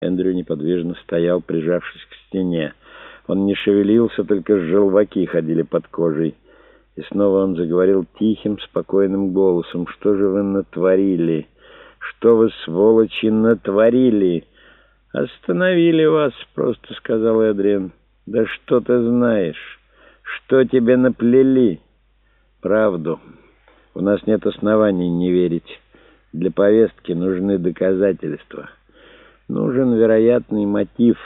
Эндрю неподвижно стоял, прижавшись к стене. Он не шевелился, только желваки ходили под кожей. И снова он заговорил тихим, спокойным голосом. «Что же вы натворили? Что вы, сволочи, натворили?» «Остановили вас», — просто сказал Эдриан. «Да что ты знаешь? Что тебе наплели?» «Правду. У нас нет оснований не верить. Для повестки нужны доказательства». Нужен вероятный мотив.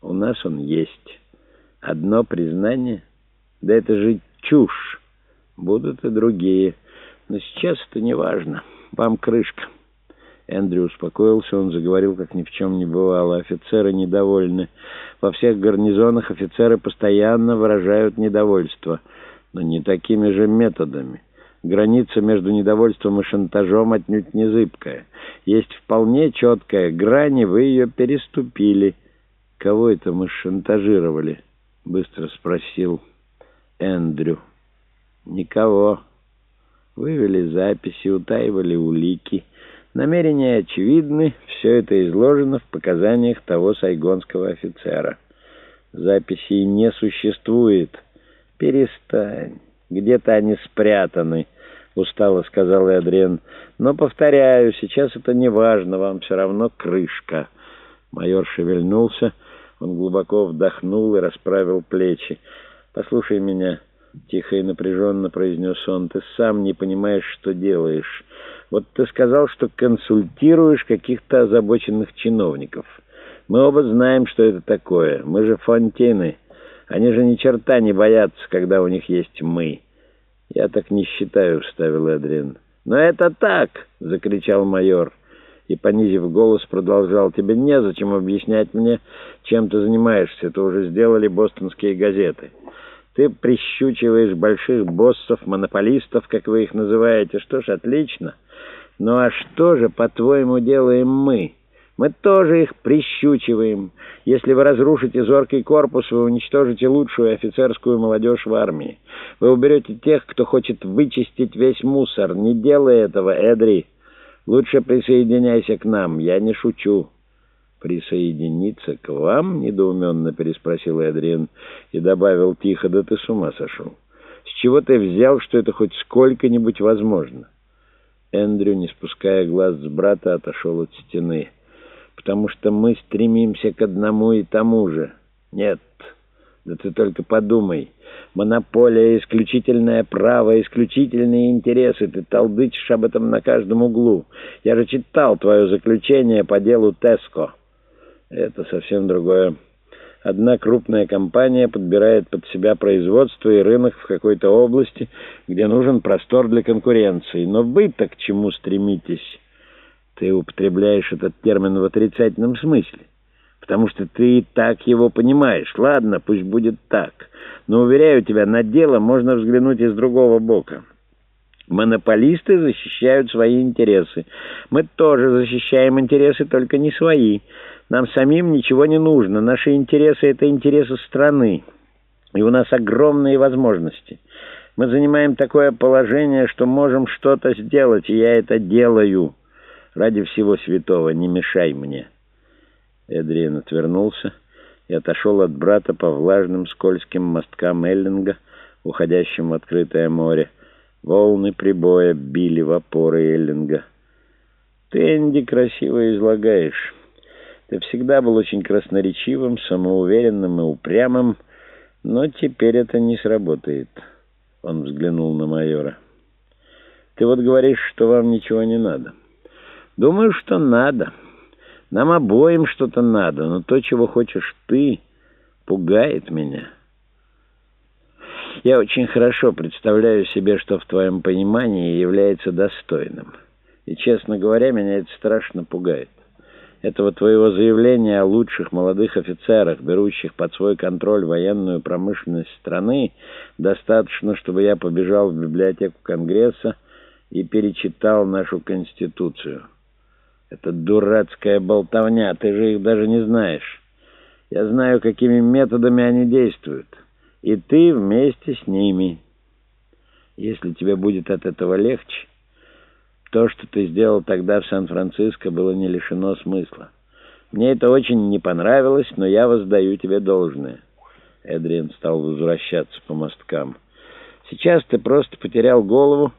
У нас он есть. Одно признание. Да это же чушь. Будут и другие. Но сейчас это не важно. Вам крышка. Эндрю успокоился, он заговорил, как ни в чем не бывало. Офицеры недовольны. Во всех гарнизонах офицеры постоянно выражают недовольство. Но не такими же методами. Граница между недовольством и шантажом отнюдь не зыбкая. Есть вполне четкая грань, и вы ее переступили. «Кого это мы шантажировали?» — быстро спросил Эндрю. «Никого. Вывели записи, утаивали улики. Намерения очевидны, все это изложено в показаниях того сайгонского офицера. Записей не существует. Перестань». Где-то они спрятаны, — устало сказал Эдриан. Но, повторяю, сейчас это не важно, вам все равно крышка. Майор шевельнулся, он глубоко вдохнул и расправил плечи. «Послушай меня», — тихо и напряженно произнес он, — «ты сам не понимаешь, что делаешь. Вот ты сказал, что консультируешь каких-то озабоченных чиновников. Мы оба знаем, что это такое. Мы же фонтины». Они же ни черта не боятся, когда у них есть мы. Я так не считаю, вставил Эдриан. Но это так, закричал майор. И, понизив голос, продолжал. Тебе незачем объяснять мне, чем ты занимаешься. Это уже сделали бостонские газеты. Ты прищучиваешь больших боссов, монополистов, как вы их называете. Что ж, отлично. Ну а что же, по-твоему, делаем мы?» Мы тоже их прищучиваем. Если вы разрушите зоркий корпус, вы уничтожите лучшую офицерскую молодежь в армии. Вы уберете тех, кто хочет вычистить весь мусор. Не делай этого, Эдри. Лучше присоединяйся к нам. Я не шучу. «Присоединиться к вам?» — недоуменно переспросил Эдриан и добавил тихо, «Да ты с ума сошел. С чего ты взял, что это хоть сколько-нибудь возможно?» Эндрю, не спуская глаз с брата, отошел от стены потому что мы стремимся к одному и тому же. Нет, да ты только подумай. Монополия, исключительное право, исключительные интересы. Ты толдычишь об этом на каждом углу. Я же читал твое заключение по делу Теско. Это совсем другое. Одна крупная компания подбирает под себя производство и рынок в какой-то области, где нужен простор для конкуренции. Но вы-то к чему стремитесь? Ты употребляешь этот термин в отрицательном смысле, потому что ты и так его понимаешь. Ладно, пусть будет так. Но, уверяю тебя, на дело можно взглянуть из другого бока. Монополисты защищают свои интересы. Мы тоже защищаем интересы, только не свои. Нам самим ничего не нужно. Наши интересы — это интересы страны. И у нас огромные возможности. Мы занимаем такое положение, что можем что-то сделать, и я это делаю». Ради всего святого, не мешай мне. Эдриан отвернулся и отошел от брата по влажным скользким мосткам Эллинга, уходящим в открытое море. Волны прибоя били в опоры Эллинга. «Ты, Энди, красиво излагаешь. Ты всегда был очень красноречивым, самоуверенным и упрямым, но теперь это не сработает». Он взглянул на майора. «Ты вот говоришь, что вам ничего не надо». Думаю, что надо. Нам обоим что-то надо, но то, чего хочешь ты, пугает меня. Я очень хорошо представляю себе, что в твоем понимании является достойным. И, честно говоря, меня это страшно пугает. Этого твоего заявления о лучших молодых офицерах, берущих под свой контроль военную промышленность страны, достаточно, чтобы я побежал в библиотеку Конгресса и перечитал нашу Конституцию». Это дурацкая болтовня, ты же их даже не знаешь. Я знаю, какими методами они действуют. И ты вместе с ними. Если тебе будет от этого легче, то, что ты сделал тогда в Сан-Франциско, было не лишено смысла. Мне это очень не понравилось, но я воздаю тебе должное». Эдриан стал возвращаться по мосткам. «Сейчас ты просто потерял голову,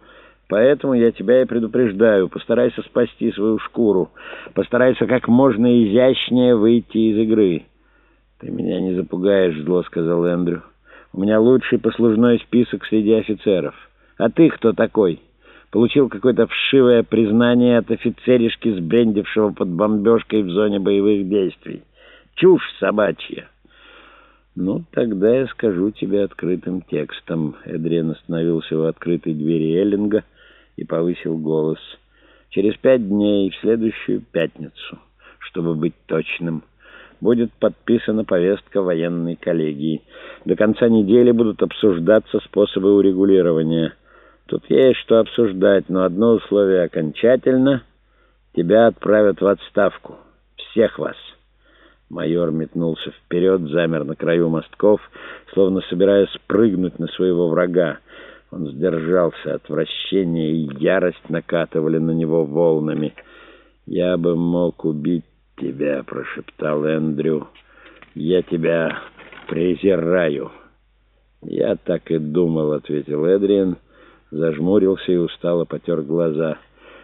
поэтому я тебя и предупреждаю. Постарайся спасти свою шкуру. Постарайся как можно изящнее выйти из игры». «Ты меня не запугаешь, зло», — сказал Эндрю. «У меня лучший послужной список среди офицеров. А ты кто такой?» Получил какое-то вшивое признание от офицеришки, сбрендившего под бомбежкой в зоне боевых действий. Чушь собачья. «Ну, тогда я скажу тебе открытым текстом». Эдриан остановился у открытой двери Эллинга и повысил голос. «Через пять дней, в следующую пятницу, чтобы быть точным» будет подписана повестка военной коллегии. До конца недели будут обсуждаться способы урегулирования. Тут есть что обсуждать, но одно условие окончательно. Тебя отправят в отставку. Всех вас. Майор метнулся вперед, замер на краю мостков, словно собираясь спрыгнуть на своего врага. Он сдержался, отвращение и ярость накатывали на него волнами. «Я бы мог убить тебя», — прошептал Эндрю. «Я тебя презираю». «Я так и думал», — ответил Эдриан зажмурился и устало потер глаза.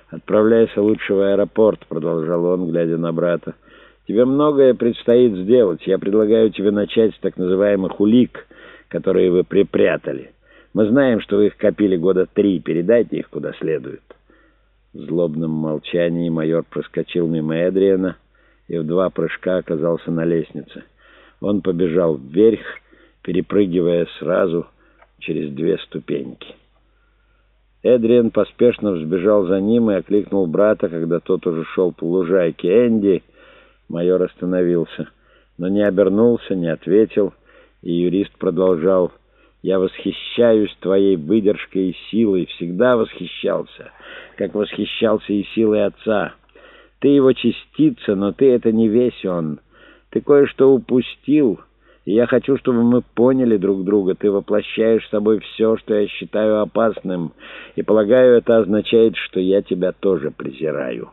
«Отправляйся лучше в аэропорт», — продолжал он, глядя на брата. «Тебе многое предстоит сделать. Я предлагаю тебе начать с так называемых улик, которые вы припрятали. Мы знаем, что вы их копили года три. Передайте их куда следует». В злобном молчании майор проскочил мимо Эдриана и в два прыжка оказался на лестнице. Он побежал вверх, перепрыгивая сразу через две ступеньки. Эдриан поспешно взбежал за ним и окликнул брата, когда тот уже шел по лужайке. «Энди!» Майор остановился, но не обернулся, не ответил, и юрист продолжал. «Я восхищаюсь твоей выдержкой и силой, всегда восхищался, как восхищался и силой отца. Ты его частица, но ты — это не весь он. Ты кое-что упустил». И я хочу, чтобы мы поняли друг друга. Ты воплощаешь собой все, что я считаю опасным. И, полагаю, это означает, что я тебя тоже презираю».